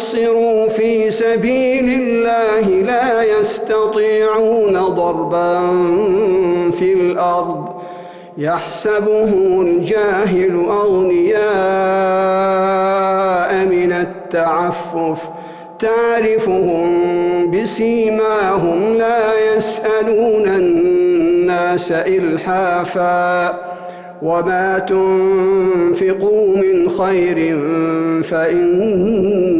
أحصروا في سبيل الله لا يستطيعون ضربا في الأرض. يحسبه الجاهل أغنياء من التعفف. تعرفهم بسيماهم لا يسألون الناس إلحافا. وما تنفقوا من خير فإن